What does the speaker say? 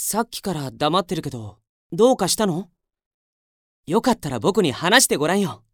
さっきから黙ってるけどどうかしたの？よかったら僕に話してごらんよ。